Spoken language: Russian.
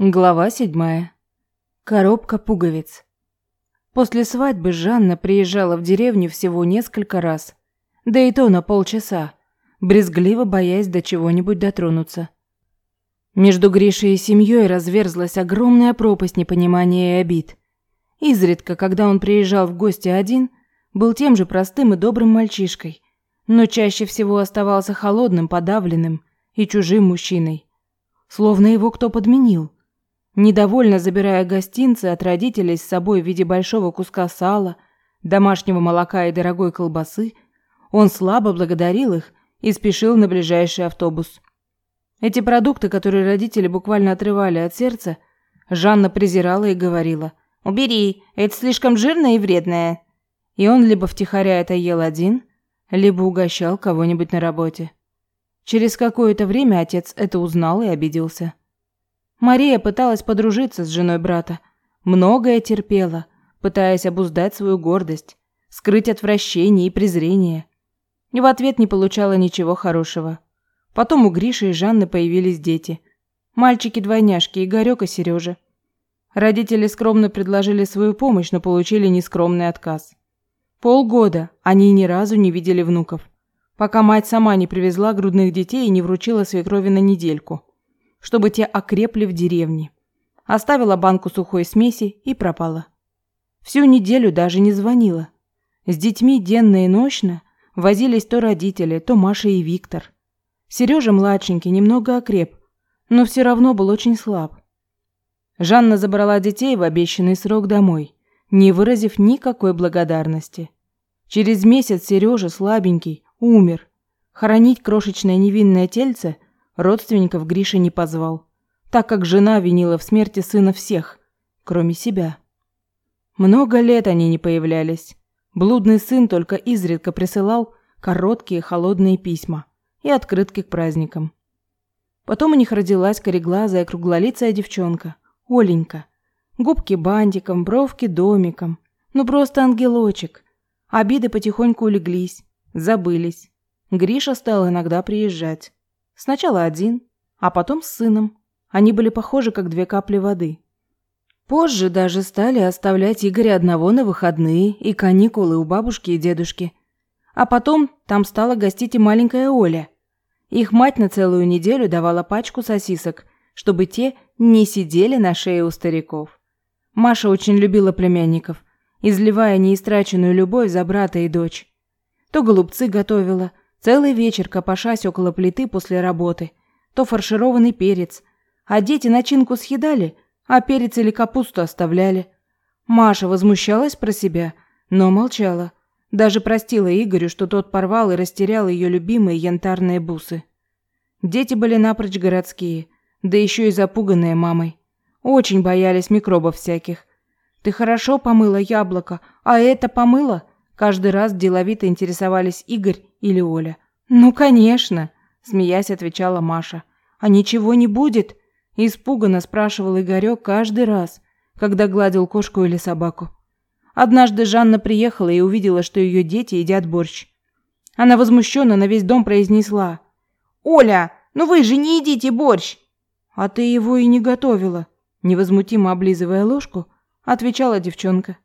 Глава седьмая. Коробка пуговиц. После свадьбы Жанна приезжала в деревню всего несколько раз, да и то на полчаса, брезгливо боясь до чего-нибудь дотронуться. Между Гришей и семьей разверзлась огромная пропасть непонимания и обид. Изредка, когда он приезжал в гости один, был тем же простым и добрым мальчишкой, но чаще всего оставался холодным, подавленным и чужим мужчиной. Словно его кто подменил – Недовольно забирая гостинцы от родителей с собой в виде большого куска сала, домашнего молока и дорогой колбасы, он слабо благодарил их и спешил на ближайший автобус. Эти продукты, которые родители буквально отрывали от сердца, Жанна презирала и говорила «Убери, это слишком жирное и вредное». И он либо втихаря это ел один, либо угощал кого-нибудь на работе. Через какое-то время отец это узнал и обиделся. Мария пыталась подружиться с женой брата, многое терпела, пытаясь обуздать свою гордость, скрыть отвращение и презрение. И в ответ не получала ничего хорошего. Потом у Гриши и Жанны появились дети. Мальчики-двойняшки Игорёк и Сережа. Родители скромно предложили свою помощь, но получили нескромный отказ. Полгода они ни разу не видели внуков, пока мать сама не привезла грудных детей и не вручила свекрови на недельку чтобы те окрепли в деревне. Оставила банку сухой смеси и пропала. Всю неделю даже не звонила. С детьми денно и ночно возились то родители, то Маша и Виктор. Сережа младшенький немного окреп, но все равно был очень слаб. Жанна забрала детей в обещанный срок домой, не выразив никакой благодарности. Через месяц Сережа слабенький умер. Хоронить крошечное невинное тельце – Родственников Гриша не позвал, так как жена винила в смерти сына всех, кроме себя. Много лет они не появлялись. Блудный сын только изредка присылал короткие холодные письма и открытки к праздникам. Потом у них родилась кореглазая круглолицая девчонка, Оленька. Губки бантиком, бровки домиком. Ну просто ангелочек. Обиды потихоньку улеглись, забылись. Гриша стал иногда приезжать. Сначала один, а потом с сыном. Они были похожи, как две капли воды. Позже даже стали оставлять Игоря одного на выходные и каникулы у бабушки и дедушки. А потом там стала гостить и маленькая Оля. Их мать на целую неделю давала пачку сосисок, чтобы те не сидели на шее у стариков. Маша очень любила племянников, изливая неистраченную любовь за брата и дочь. То голубцы готовила, Целый вечер копошась около плиты после работы. То фаршированный перец. А дети начинку съедали, а перец или капусту оставляли. Маша возмущалась про себя, но молчала. Даже простила Игорю, что тот порвал и растерял ее любимые янтарные бусы. Дети были напрочь городские, да еще и запуганные мамой. Очень боялись микробов всяких. «Ты хорошо помыла яблоко, а это помыла?» Каждый раз деловито интересовались Игорь или Оля. «Ну, конечно!» – смеясь отвечала Маша. «А ничего не будет?» – испуганно спрашивал Игорек каждый раз, когда гладил кошку или собаку. Однажды Жанна приехала и увидела, что ее дети едят борщ. Она возмущенно на весь дом произнесла. «Оля, ну вы же не едите борщ!» «А ты его и не готовила», – невозмутимо облизывая ложку, отвечала девчонка.